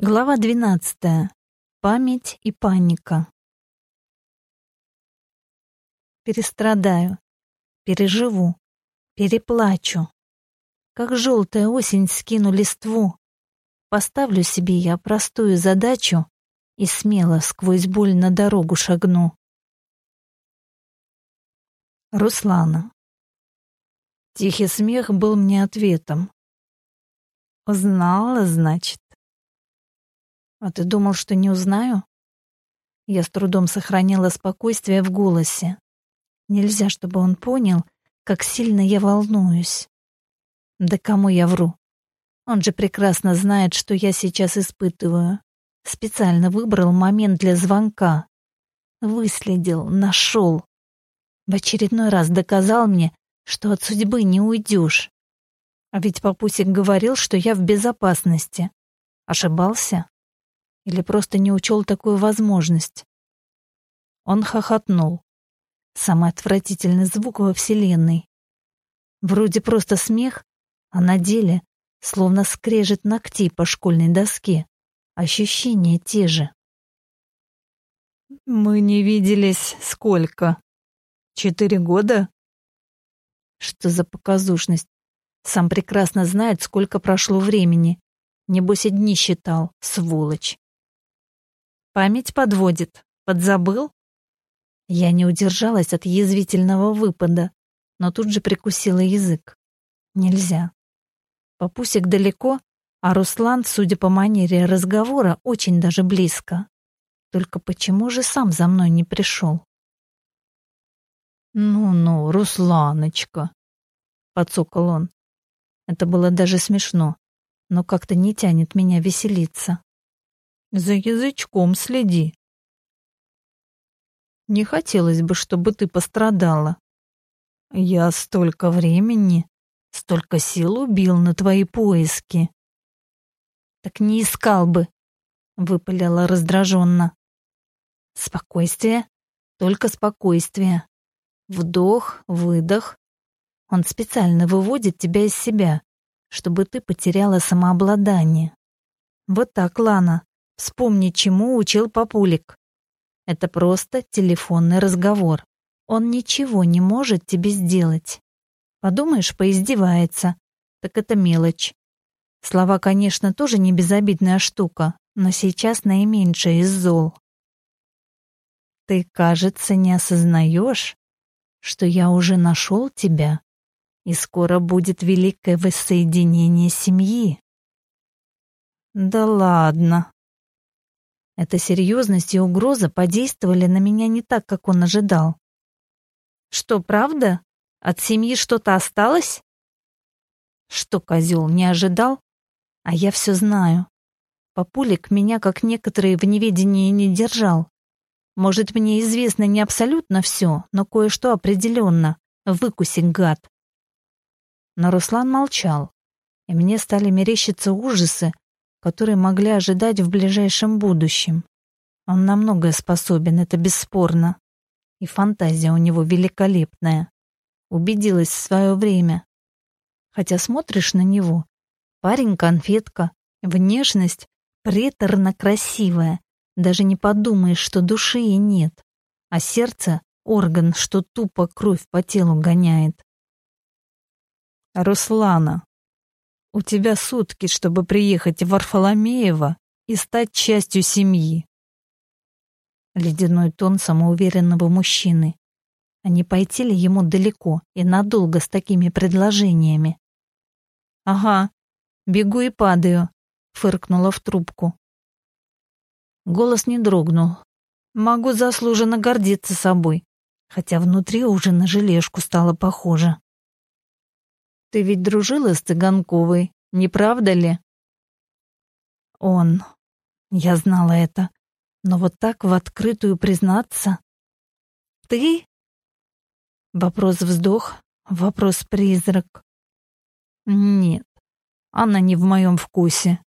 Глава 12. Память и паника. Перестрадаю, переживу, переплачу. Как желтая осень скину листву. Поставлю себе я простую задачу и смело сквозь боль на дорогу шагну. Руслана. Тихий смех был мне ответом. Узнала, значит. «А ты думал, что не узнаю?» Я с трудом сохранила спокойствие в голосе. Нельзя, чтобы он понял, как сильно я волнуюсь. Да кому я вру? Он же прекрасно знает, что я сейчас испытываю. Специально выбрал момент для звонка. Выследил, нашел. В очередной раз доказал мне, что от судьбы не уйдешь. А ведь папусик говорил, что я в безопасности. Ошибался? Или просто не учел такую возможность? Он хохотнул. Самый отвратительный звук во Вселенной. Вроде просто смех, а на деле словно скрежет ногтей по школьной доске. Ощущения те же. «Мы не виделись сколько? Четыре года?» Что за показушность? Сам прекрасно знает, сколько прошло времени. Небось и дни считал, сволочь. Память подводит. Подзабыл? Я не удержалась от язвительного выпада, но тут же прикусила язык. Нельзя. Папусик далеко, а Руслан, судя по манере разговора, очень даже близко. Только почему же сам за мной не пришел? «Ну-ну, Русланочка», — подсокал он. Это было даже смешно, но как-то не тянет меня веселиться. За язычком следи. Не хотелось бы, чтобы ты пострадала. Я столько времени, столько сил убил на твои поиски. Так не искал бы, выпалила раздраженно. Спокойствие, только спокойствие. Вдох, выдох. Он специально выводит тебя из себя, чтобы ты потеряла самообладание. Вот так, Лана. Вспомни, чему учил папулик. Это просто телефонный разговор. Он ничего не может тебе сделать. Подумаешь, поиздевается. Так это мелочь. Слова, конечно, тоже не безобидная штука, но сейчас наименьшая из зол. Ты, кажется, не осознаешь, что я уже нашел тебя, и скоро будет великое воссоединение семьи. Да ладно, эта серьезность и угроза подействовали на меня не так, как он ожидал. Что, правда? От семьи что-то осталось? Что, козел, не ожидал? А я все знаю. Папулик меня, как некоторые, в неведении не держал. Может, мне известно не абсолютно все, но кое-что определенно. Выкуси, гад. Но Руслан молчал, и мне стали мерещиться ужасы, которые могли ожидать в ближайшем будущем. Он на многое способен, это бесспорно. И фантазия у него великолепная. Убедилась в свое время. Хотя смотришь на него, парень-конфетка, внешность приторно красивая, даже не подумаешь, что души и нет, а сердце — орган, что тупо кровь по телу гоняет. Руслана, у тебя сутки, чтобы приехать в Варфоломеево и стать частью семьи. Ледяной тон самоуверенного мужчины. А не пойти ли ему далеко и надолго с такими предложениями? «Ага, бегу и падаю», — фыркнула в трубку. Голос не дрогнул. Могу заслуженно гордиться собой, хотя внутри уже на желешку стало похоже. Ты ведь дружила с Цыганковой, не правда ли? Он. Я знала это. Но вот так в открытую признаться? Ты? Вопрос-вздох, вопрос-призрак. Нет, она не в моем вкусе.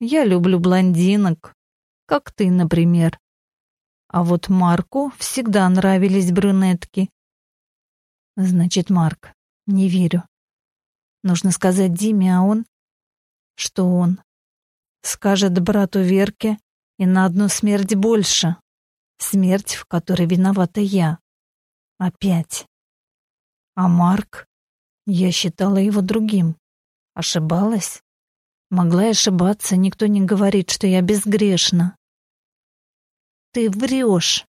Я люблю блондинок, как ты, например. А вот Марку всегда нравились брюнетки. Значит, Марк, не верю. Нужно сказать Диме, а он... Что он? Скажет брату Верке и на одну смерть больше. Смерть, в которой виновата я. Опять. А Марк? Я считала его другим. Ошибалась? Могла ошибаться, никто не говорит, что я безгрешна. Ты врешь.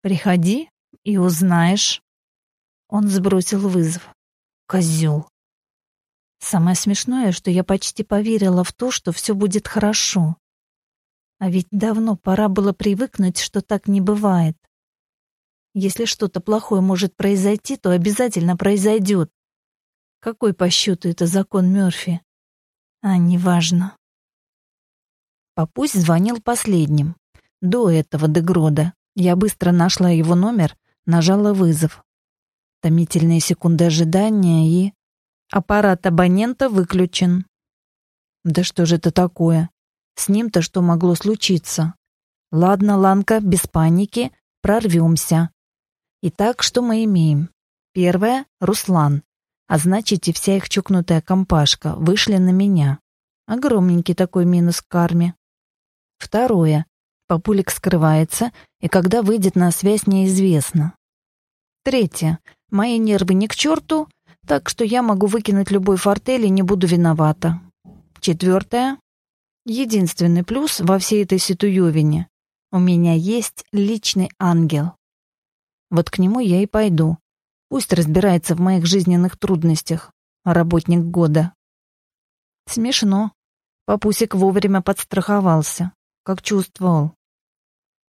Приходи и узнаешь. Он сбросил вызов. Козел. Самое смешное, что я почти поверила в то, что все будет хорошо. А ведь давно пора было привыкнуть, что так не бывает. Если что-то плохое может произойти, то обязательно произойдет. Какой по счету это закон Мёрфи? А, неважно. Папусь звонил последним. До этого Дегрода. Я быстро нашла его номер, нажала вызов. Томительные секунды ожидания и... Аппарат абонента выключен. Да что же это такое? С ним-то что могло случиться? Ладно, Ланка, без паники, прорвемся. Итак, что мы имеем? Первое — Руслан. А значит, и вся их чукнутая компашка вышли на меня. Огромненький такой минус к карме. Второе. Папулик скрывается, и когда выйдет на связь, неизвестно. Третье. Мои нервы не к черту, так что я могу выкинуть любой фортель и не буду виновата. Четвертое. Единственный плюс во всей этой ситуевине. У меня есть личный ангел. Вот к нему я и пойду. Пусть разбирается в моих жизненных трудностях. Работник года. Смешно. Папусик вовремя подстраховался, как чувствовал.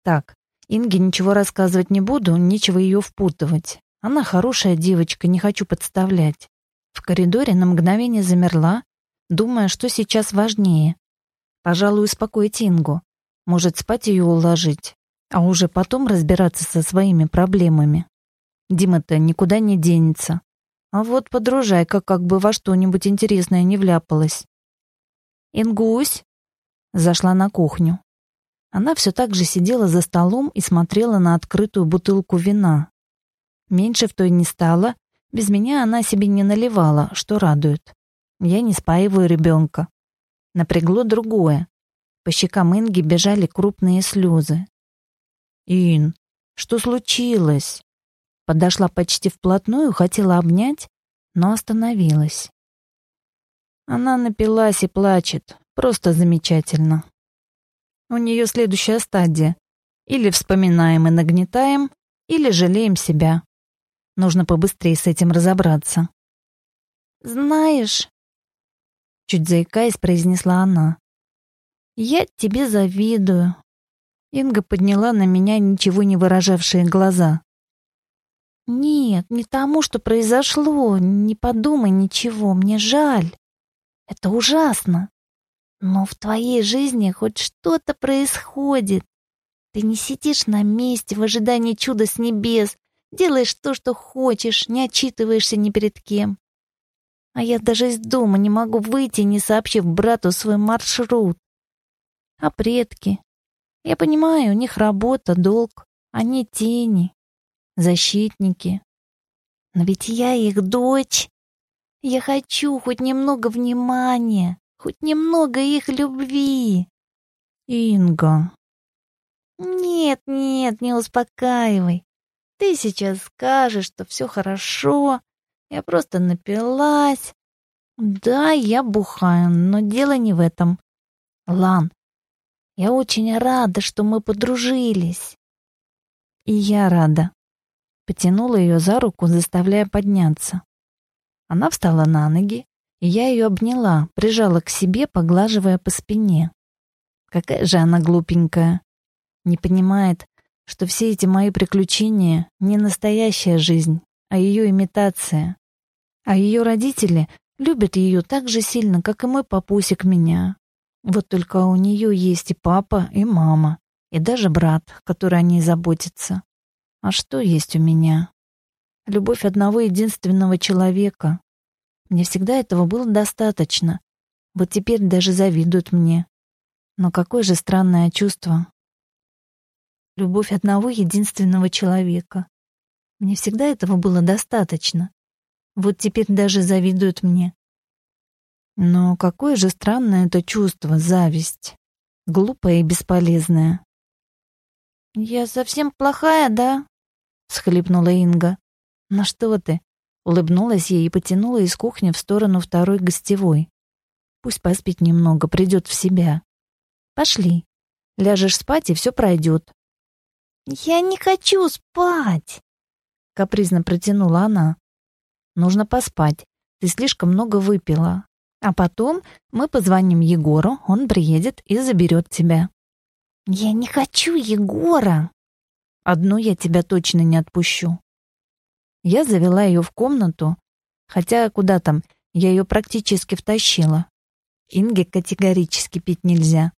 Так, Инге ничего рассказывать не буду, нечего ее впутывать. Она хорошая девочка, не хочу подставлять. В коридоре на мгновение замерла, думая, что сейчас важнее. Пожалуй, успокоить Ингу. Может, спать ее уложить, а уже потом разбираться со своими проблемами. Дима-то никуда не денется. А вот подружайка как бы во что-нибудь интересное не вляпалась. «Ингусь!» Зашла на кухню. Она все так же сидела за столом и смотрела на открытую бутылку вина. Меньше в той не стало, без меня она себе не наливала, что радует. Я не спаиваю ребенка. Напрягло другое. По щекам Инги бежали крупные слезы. «Ин, что случилось?» Подошла почти вплотную, хотела обнять, но остановилась. Она напилась и плачет. Просто замечательно. У нее следующая стадия. Или вспоминаем и нагнетаем, или жалеем себя. Нужно побыстрее с этим разобраться. «Знаешь...» Чуть заикаясь, произнесла она. «Я тебе завидую». Инга подняла на меня ничего не выражавшие глаза. «Нет, не тому, что произошло. Не подумай ничего, мне жаль. Это ужасно. Но в твоей жизни хоть что-то происходит. Ты не сидишь на месте в ожидании чуда с небес, Делаешь то, что хочешь, не отчитываешься ни перед кем. А я даже из дома не могу выйти, не сообщив брату свой маршрут. А предки? Я понимаю, у них работа, долг. Они тени, защитники. Но ведь я их дочь. Я хочу хоть немного внимания, хоть немного их любви. Инга. Нет, нет, не успокаивай. Ты сейчас скажешь, что все хорошо, я просто напилась. Да, я бухаю, но дело не в этом. Лан, я очень рада, что мы подружились. И я рада. Потянула ее за руку, заставляя подняться. Она встала на ноги, и я ее обняла, прижала к себе, поглаживая по спине. Какая же она глупенькая. Не понимает, что все эти мои приключения не настоящая жизнь, а ее имитация. А ее родители любят ее так же сильно, как и мой папусик меня. Вот только у нее есть и папа, и мама, и даже брат, который о ней заботится. А что есть у меня? Любовь одного единственного человека. Мне всегда этого было достаточно. Вот теперь даже завидуют мне. Но какое же странное чувство, любовь одного единственного человека. Мне всегда этого было достаточно. Вот теперь даже завидуют мне. Но какое же странное это чувство, зависть. Глупое и бесполезное. «Я совсем плохая, да?» — схлипнула Инга. «Ну что ты?» — улыбнулась ей и потянула из кухни в сторону второй гостевой. «Пусть поспит немного, придет в себя. Пошли. Ляжешь спать, и все пройдет». «Я не хочу спать!» — капризно протянула она. «Нужно поспать. Ты слишком много выпила. А потом мы позвоним Егору, он приедет и заберет тебя». «Я не хочу Егора!» «Одну я тебя точно не отпущу». Я завела ее в комнату, хотя куда там, я ее практически втащила. Инге категорически пить нельзя.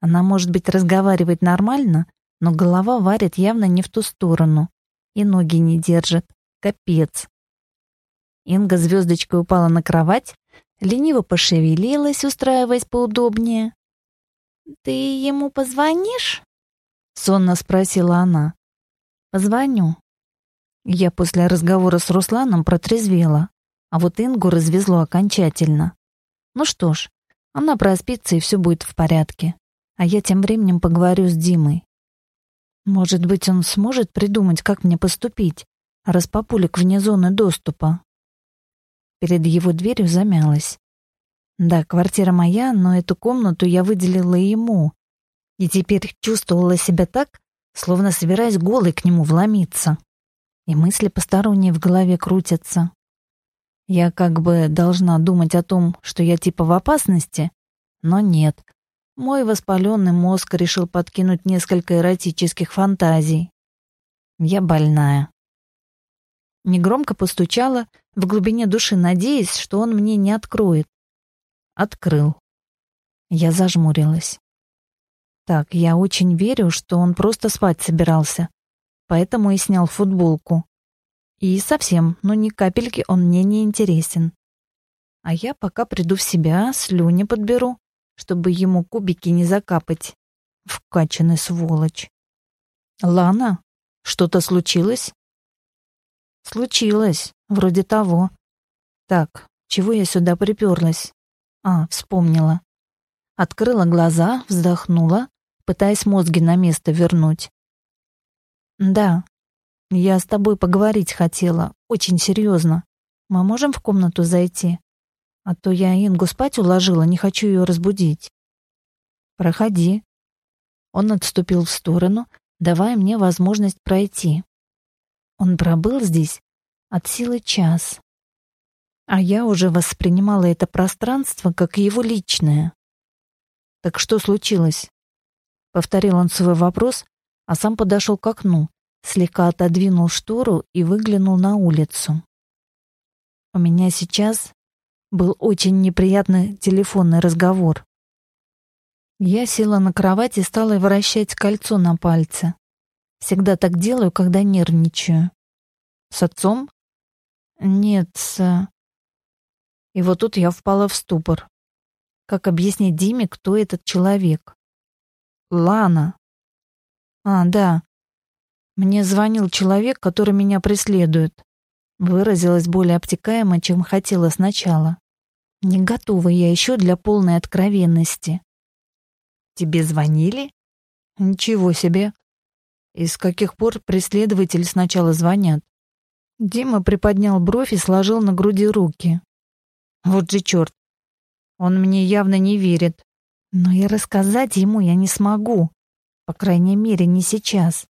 Она, может быть, разговаривает нормально, но голова варит явно не в ту сторону. И ноги не держит. Капец. Инга звездочкой упала на кровать, лениво пошевелилась, устраиваясь поудобнее. «Ты ему позвонишь?» — сонно спросила она. «Позвоню». Я после разговора с Русланом протрезвела, а вот Ингу развезло окончательно. Ну что ж, она проспится, и все будет в порядке. А я тем временем поговорю с Димой. Может быть, он сможет придумать, как мне поступить, раз папулик вне зоны доступа. Перед его дверью замялась. Да, квартира моя, но эту комнату я выделила ему. И теперь чувствовала себя так, словно собираясь голой к нему вломиться. И мысли посторонние в голове крутятся. Я как бы должна думать о том, что я типа в опасности, но нет. Мой воспаленный мозг решил подкинуть несколько эротических фантазий. Я больная. Негромко постучала, в глубине души надеясь, что он мне не откроет. Открыл. Я зажмурилась. Так, я очень верю, что он просто спать собирался, поэтому и снял футболку. И совсем, ну ни капельки он мне не интересен. А я пока приду в себя, слюни подберу, чтобы ему кубики не закапать. Вкачанный сволочь. Лана, что-то случилось? Случилось, вроде того. Так, чего я сюда приперлась? А, вспомнила. Открыла глаза, вздохнула, пытаясь мозги на место вернуть. Да, я с тобой поговорить хотела, очень серьезно. Мы можем в комнату зайти? А то я Ингу спать уложила, не хочу ее разбудить. Проходи. Он отступил в сторону, давая мне возможность пройти. Он пробыл здесь от силы час. А я уже воспринимала это пространство как его личное. «Так что случилось?» Повторил он свой вопрос, а сам подошел к окну, слегка отодвинул штору и выглянул на улицу. У меня сейчас был очень неприятный телефонный разговор. Я села на кровать и стала вращать кольцо на пальце. Всегда так делаю, когда нервничаю. С отцом? Нет, с... И вот тут я впала в ступор. Как объяснить Диме, кто этот человек? Лана. А, да. Мне звонил человек, который меня преследует. Выразилась более обтекаемо, чем хотела сначала. Не готова я еще для полной откровенности. Тебе звонили? Ничего себе. И с каких пор преследователи сначала звонят? Дима приподнял бровь и сложил на груди руки. Вот же черт. Он мне явно не верит. Но и рассказать ему я не смогу. По крайней мере, не сейчас.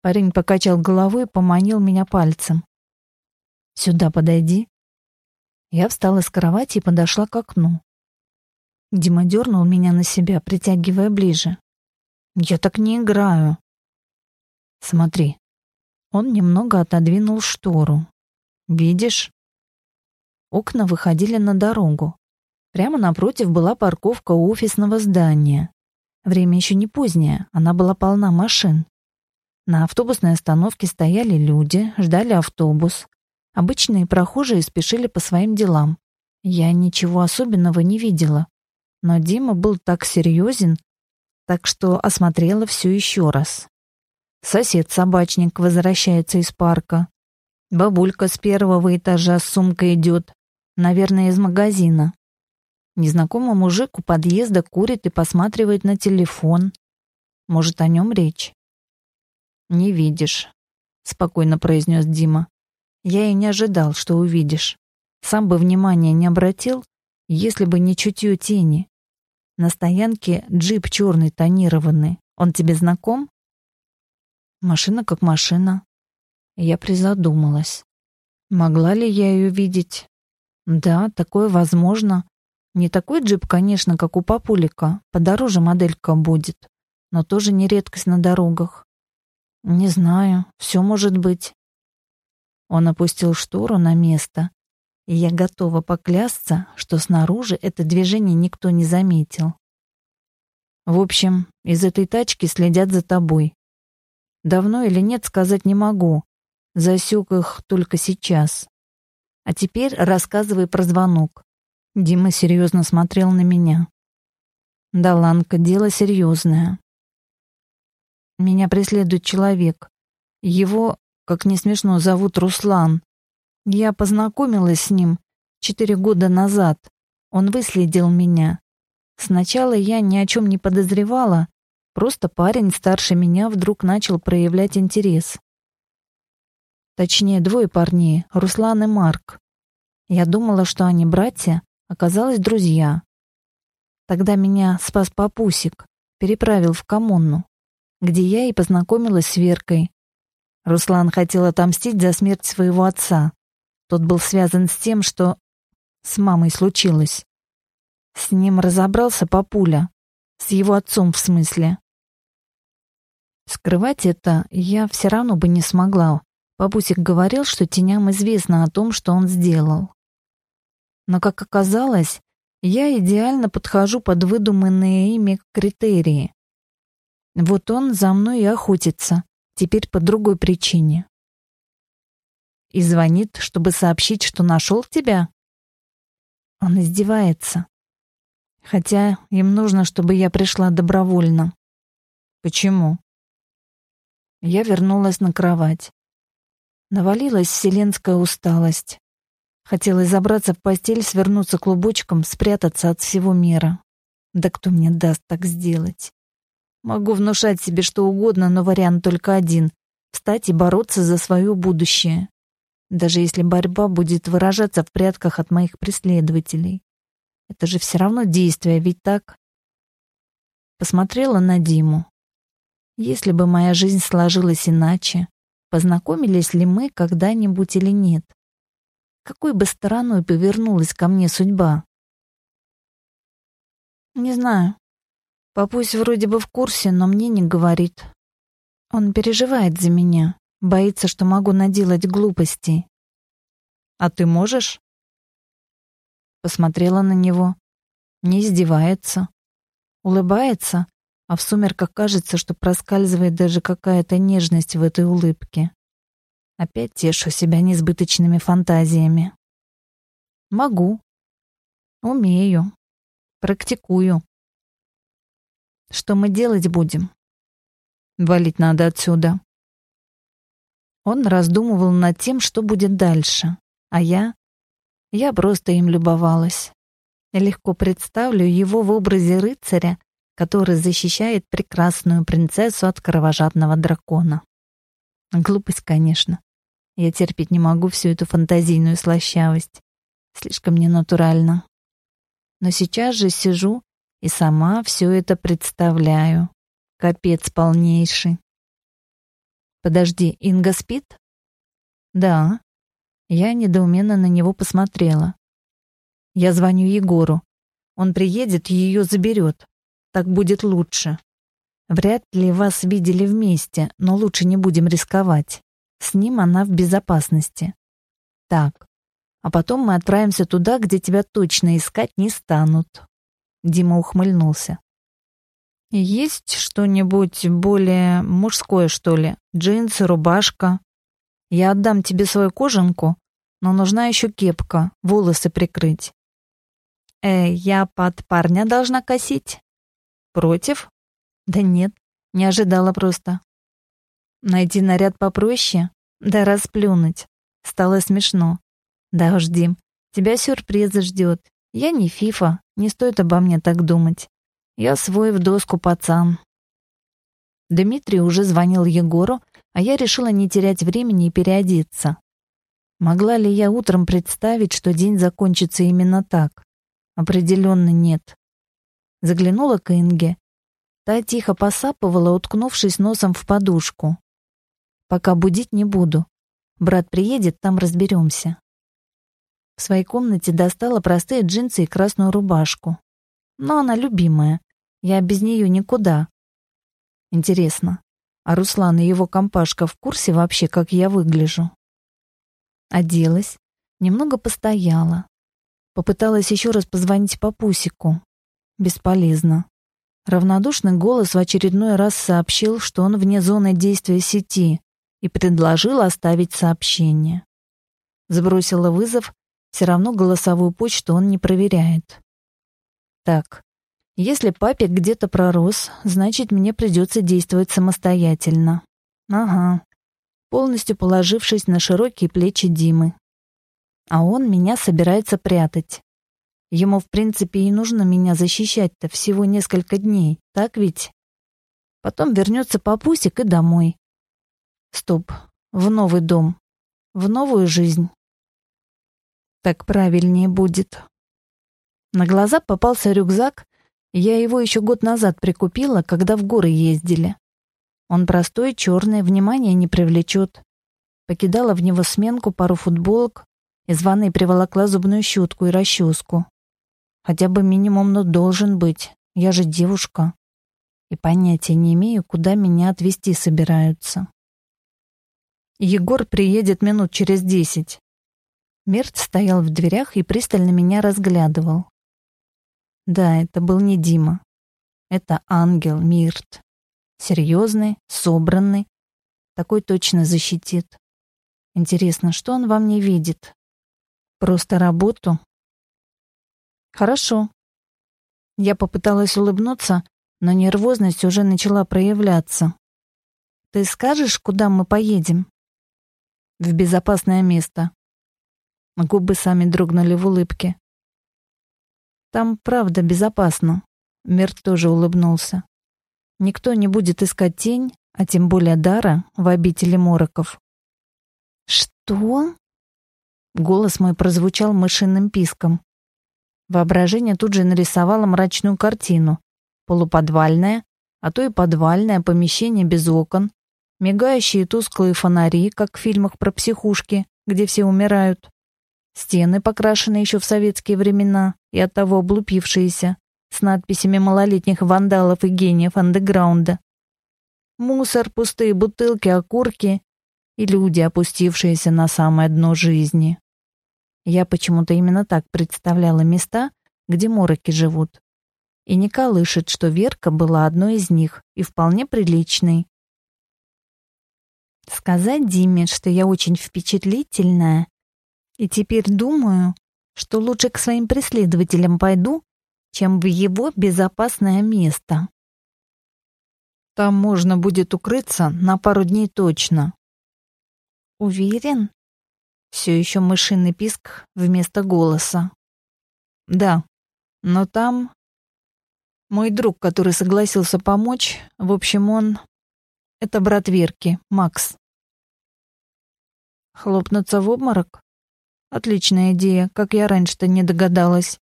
Парень покачал головой и поманил меня пальцем. «Сюда подойди». Я встала с кровати и подошла к окну. Дима дернул меня на себя, притягивая ближе. Я так не играю. Смотри. Он немного отодвинул штору. Видишь? Окна выходили на дорогу. Прямо напротив была парковка офисного здания. Время еще не позднее, она была полна машин. На автобусной остановке стояли люди, ждали автобус. Обычные прохожие спешили по своим делам. Я ничего особенного не видела. Но Дима был так серьезен, так что осмотрела все еще раз. Сосед-собачник возвращается из парка. Бабулька с первого этажа с сумкой идет. Наверное, из магазина. Незнакомый мужик у подъезда курит и посматривает на телефон. Может, о нем речь? «Не видишь», — спокойно произнес Дима. «Я и не ожидал, что увидишь. Сам бы внимания не обратил, если бы не чутье тени. На стоянке джип черный тонированный. Он тебе знаком?» «Машина как машина». Я призадумалась. Могла ли я ее видеть? Да, такое возможно. Не такой джип, конечно, как у папулика. Подороже моделька будет. Но тоже не редкость на дорогах. Не знаю, все может быть. Он опустил штору на место, и я готова поклясться, что снаружи это движение никто не заметил. В общем, из этой тачки следят за тобой. Давно или нет, сказать не могу. Засек их только сейчас. А теперь рассказывай про звонок. Дима серьезно смотрел на меня. Да, Ланка, дело серьезное. Меня преследует человек. Его, как не смешно, зовут Руслан. Я познакомилась с ним четыре года назад. Он выследил меня. Сначала я ни о чем не подозревала, просто парень старше меня вдруг начал проявлять интерес. Точнее, двое парней, Руслан и Марк. Я думала, что они братья, оказалось друзья. Тогда меня спас папусик, переправил в коммуну, где я и познакомилась с Веркой. Руслан хотел отомстить за смерть своего отца. Тот был связан с тем, что с мамой случилось. С ним разобрался папуля. С его отцом, в смысле. Скрывать это я все равно бы не смогла, Бабусик говорил, что теням известно о том, что он сделал. Но, как оказалось, я идеально подхожу под выдуманные ими критерии. Вот он за мной и охотится, теперь по другой причине. И звонит, чтобы сообщить, что нашел тебя? Он издевается. Хотя им нужно, чтобы я пришла добровольно. Почему? Я вернулась на кровать. Навалилась вселенская усталость. Хотелось забраться в постель, свернуться клубочком, спрятаться от всего мира. Да кто мне даст так сделать? Могу внушать себе что угодно, но вариант только один — встать и бороться за свое будущее. Даже если борьба будет выражаться в прятках от моих преследователей. Это же все равно действие, ведь так? Посмотрела на Диму. Если бы моя жизнь сложилась иначе, Познакомились ли мы когда-нибудь или нет? Какой бы стороной повернулась ко мне судьба? Не знаю. Папусь вроде бы в курсе, но мне не говорит. Он переживает за меня, боится, что могу наделать глупостей. А ты можешь? Посмотрела на него. Не издевается. Улыбается, а в сумерках кажется, что проскальзывает даже какая-то нежность в этой улыбке. Опять тешу себя несбыточными фантазиями. Могу. Умею. Практикую. Что мы делать будем? Валить надо отсюда. Он раздумывал над тем, что будет дальше, а я... Я просто им любовалась. Легко представлю его в образе рыцаря, который защищает прекрасную принцессу от кровожадного дракона. Глупость, конечно. Я терпеть не могу всю эту фантазийную слащавость. Слишком ненатурально. Но сейчас же сижу и сама все это представляю. Капец полнейший. Подожди, Инга спит? Да. Я недоуменно на него посмотрела. Я звоню Егору. Он приедет и ее заберет. Так будет лучше. Вряд ли вас видели вместе, но лучше не будем рисковать. С ним она в безопасности. Так. А потом мы отправимся туда, где тебя точно искать не станут. Дима ухмыльнулся. Есть что-нибудь более мужское, что ли? Джинсы, рубашка? Я отдам тебе свою кожанку, но нужна еще кепка, волосы прикрыть. Э, я под парня должна косить? Против? Да нет, не ожидала просто. Найти наряд попроще? Да расплюнуть. Стало смешно. Да уж, Дим, Тебя сюрприз ждет. Я не фифа, не стоит обо мне так думать. Я свой в доску пацан. Дмитрий уже звонил Егору, а я решила не терять времени и переодеться. Могла ли я утром представить, что день закончится именно так? Определенно нет. Заглянула к Инге. Та тихо посапывала, уткнувшись носом в подушку. Пока будить не буду. Брат приедет, там разберемся. В своей комнате достала простые джинсы и красную рубашку. Но она любимая. Я без нее никуда. Интересно, а Руслан и его компашка в курсе вообще, как я выгляжу? Оделась, немного постояла. Попыталась еще раз позвонить по пусику. Бесполезно. Равнодушный голос в очередной раз сообщил, что он вне зоны действия сети и предложил оставить сообщение. Сбросила вызов, все равно голосовую почту он не проверяет. Так, если папик где-то пророс, значит, мне придется действовать самостоятельно. Ага. Полностью положившись на широкие плечи Димы. А он меня собирается прятать. Ему, в принципе, и нужно меня защищать-то всего несколько дней, так ведь? Потом вернется папусик и домой. Стоп, в новый дом, в новую жизнь. Так правильнее будет. На глаза попался рюкзак, я его еще год назад прикупила, когда в горы ездили. Он простой, черный, внимания не привлечет. Покидала в него сменку, пару футболок, из ванной приволокла зубную щетку и расческу. Хотя бы минимум, но должен быть. Я же девушка. И понятия не имею, куда меня отвезти собираются. Егор приедет минут через десять. Мерт стоял в дверях и пристально меня разглядывал. Да, это был не Дима. Это ангел Мирт. Серьезный, собранный. Такой точно защитит. Интересно, что он во мне видит? Просто работу? Хорошо. Я попыталась улыбнуться, но нервозность уже начала проявляться. Ты скажешь, куда мы поедем? В безопасное место. Губы сами дрогнули в улыбке. Там правда безопасно. Мерт тоже улыбнулся. Никто не будет искать тень, а тем более дара в обители мороков. Что? Голос мой прозвучал мышиным писком. Воображение тут же нарисовало мрачную картину. Полуподвальное, а то и подвальное помещение без окон, мигающие тусклые фонари, как в фильмах про психушки, где все умирают, Стены, покрашенные еще в советские времена и оттого облупившиеся, с надписями малолетних вандалов и гениев андеграунда. Мусор, пустые бутылки, окурки и люди, опустившиеся на самое дно жизни. Я почему-то именно так представляла места, где мороки живут. И не колышет, что Верка была одной из них и вполне приличной. Сказать Диме, что я очень впечатлительная, и теперь думаю, что лучше к своим преследователям пойду, чем в его безопасное место. Там можно будет укрыться на пару дней точно. Уверен? Все еще мышиный писк вместо голоса. Да, но там... Мой друг, который согласился помочь, в общем, он... Это брат Верки, Макс. Хлопнуться в обморок? Отличная идея, как я раньше-то не догадалась.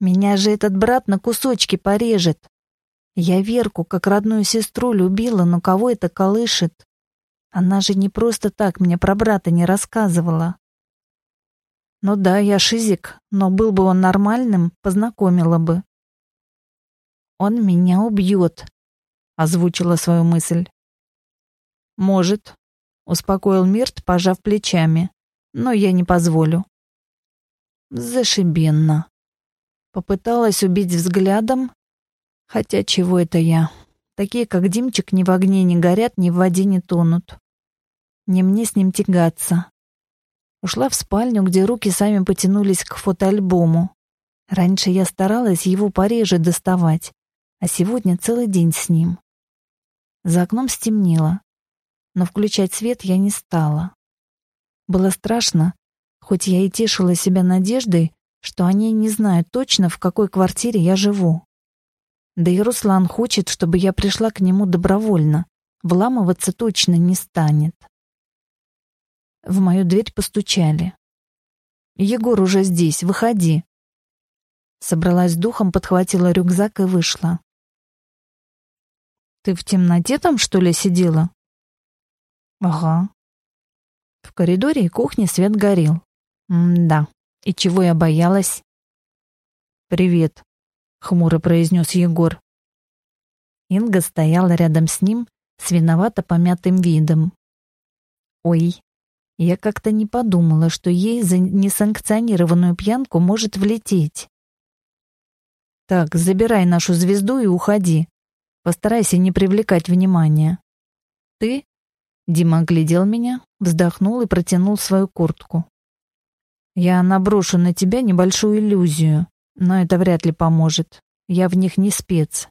Меня же этот брат на кусочки порежет. Я Верку как родную сестру любила, но кого это колышет? Она же не просто так мне про брата не рассказывала. Ну да, я шизик, но был бы он нормальным, познакомила бы. Он меня убьет, озвучила свою мысль. Может, успокоил Мирт, пожав плечами но я не позволю. Зашибенно. Попыталась убить взглядом, хотя чего это я? Такие, как Димчик, ни в огне не горят, ни в воде не тонут. Не мне с ним тягаться. Ушла в спальню, где руки сами потянулись к фотоальбому. Раньше я старалась его пореже доставать, а сегодня целый день с ним. За окном стемнело, но включать свет я не стала. Было страшно, хоть я и тешила себя надеждой, что они не знают точно, в какой квартире я живу. Да и Руслан хочет, чтобы я пришла к нему добровольно. Вламываться точно не станет. В мою дверь постучали. «Егор уже здесь, выходи». Собралась духом, подхватила рюкзак и вышла. «Ты в темноте там, что ли, сидела?» «Ага». В коридоре и кухне свет горел. М-да. И чего я боялась? «Привет», — хмуро произнес Егор. Инга стояла рядом с ним с виновато помятым видом. «Ой, я как-то не подумала, что ей за несанкционированную пьянку может влететь. Так, забирай нашу звезду и уходи. Постарайся не привлекать внимания. Ты? Дима оглядел меня, вздохнул и протянул свою куртку. Я наброшу на тебя небольшую иллюзию, но это вряд ли поможет. Я в них не спец.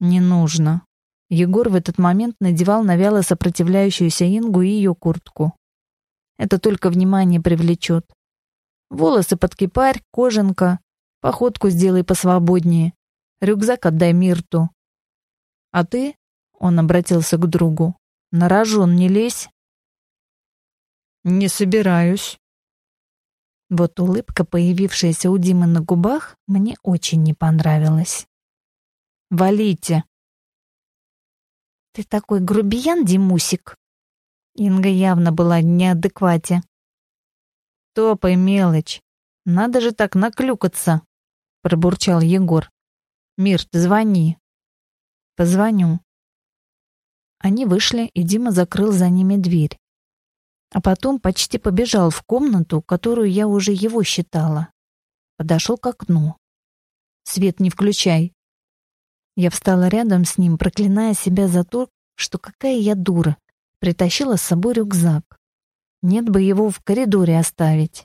Не нужно. Егор в этот момент надевал на вяло сопротивляющуюся Ингу и ее куртку. Это только внимание привлечет. Волосы под кипарь, кожанка, походку сделай посвободнее, рюкзак отдай Мирту. А ты, он обратился к другу, на рожон не лезь. Не собираюсь. Вот улыбка, появившаяся у Димы на губах, мне очень не понравилась. «Валите!» «Ты такой грубиян, Димусик!» Инга явно была неадеквате. «Топай, мелочь! Надо же так наклюкаться!» Пробурчал Егор. «Мир, звони!» «Позвоню». Они вышли, и Дима закрыл за ними дверь. А потом почти побежал в комнату, которую я уже его считала. Подошел к окну. «Свет не включай!» Я встала рядом с ним, проклиная себя за то, что какая я дура. Притащила с собой рюкзак. Нет бы его в коридоре оставить.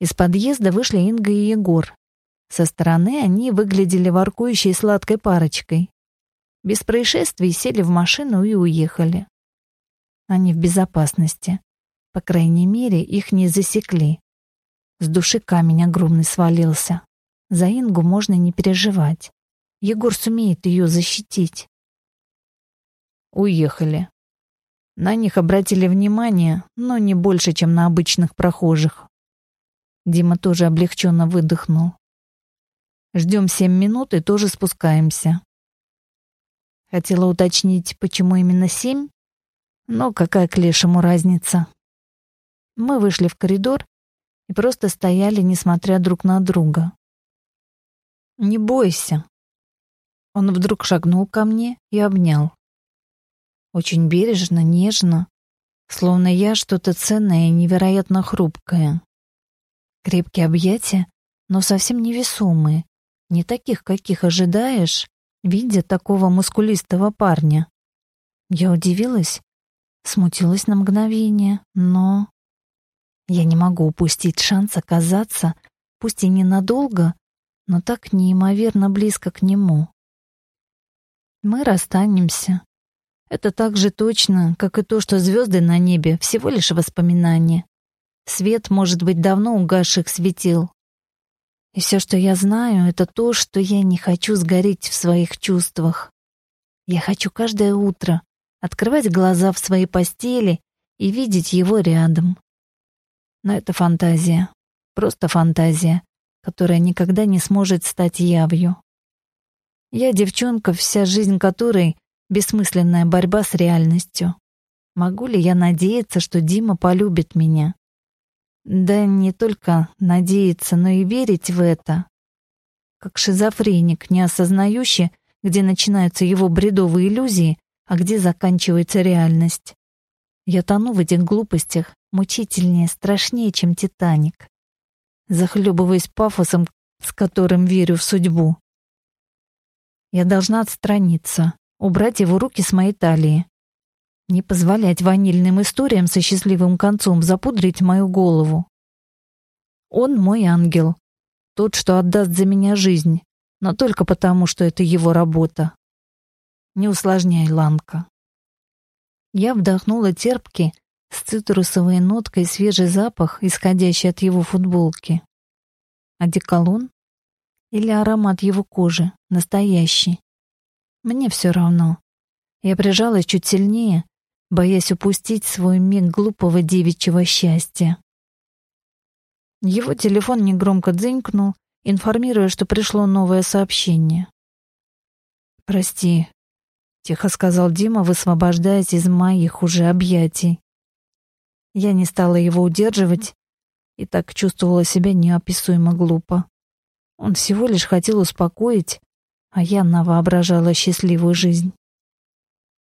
Из подъезда вышли Инга и Егор. Со стороны они выглядели воркующей сладкой парочкой. Без происшествий сели в машину и уехали. Они в безопасности. По крайней мере, их не засекли. С души камень огромный свалился. За Ингу можно не переживать. Егор сумеет ее защитить. Уехали. На них обратили внимание, но не больше, чем на обычных прохожих. Дима тоже облегченно выдохнул. Ждем семь минут и тоже спускаемся. Хотела уточнить, почему именно семь, но какая к лешему разница. Мы вышли в коридор и просто стояли, несмотря друг на друга. «Не бойся», он вдруг шагнул ко мне и обнял. Очень бережно, нежно, словно я что-то ценное и невероятно хрупкое. Крепкие объятия, но совсем невесомые, не таких, каких ожидаешь, видя такого мускулистого парня. Я удивилась, смутилась на мгновение, но... Я не могу упустить шанс оказаться, пусть и ненадолго, но так неимоверно близко к нему. Мы расстанемся. Это так же точно, как и то, что звезды на небе — всего лишь воспоминания. Свет, может быть, давно угасших светил. И все, что я знаю, это то, что я не хочу сгореть в своих чувствах. Я хочу каждое утро открывать глаза в своей постели и видеть его рядом. Но это фантазия, просто фантазия, которая никогда не сможет стать явью. Я девчонка, вся жизнь которой — бессмысленная борьба с реальностью. Могу ли я надеяться, что Дима полюбит меня? Да не только надеяться, но и верить в это. Как шизофреник, не осознающий, где начинаются его бредовые иллюзии, а где заканчивается реальность. Я тону в этих глупостях мучительнее, страшнее, чем Титаник. Захлебываясь пафосом, с которым верю в судьбу. Я должна отстраниться, убрать его руки с моей талии. Не позволять ванильным историям со счастливым концом запудрить мою голову. Он мой ангел, тот, что отдаст за меня жизнь, но только потому, что это его работа. Не усложняй, Ланка. Я вдохнула терпкий, с цитрусовой ноткой свежий запах, исходящий от его футболки. Одеколон или аромат его кожи, настоящий. Мне все равно. Я прижалась чуть сильнее, боясь упустить свой миг глупого девичьего счастья. Его телефон негромко дзынькнул, информируя, что пришло новое сообщение. «Прости», — тихо сказал Дима, высвобождаясь из моих уже объятий. Я не стала его удерживать и так чувствовала себя неописуемо глупо. Он всего лишь хотел успокоить, а я навоображала счастливую жизнь.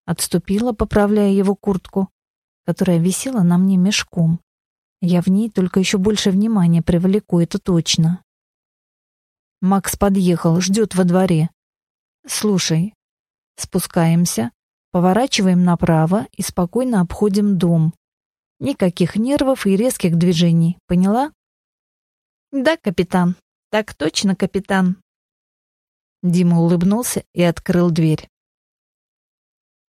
Отступила, поправляя его куртку, которая висела на мне мешком. Я в ней только еще больше внимания привлеку, это точно. Макс подъехал, ждет во дворе. Слушай, спускаемся, поворачиваем направо и спокойно обходим дом. Никаких нервов и резких движений, поняла? Да, капитан. Так точно, капитан. Дима улыбнулся и открыл дверь.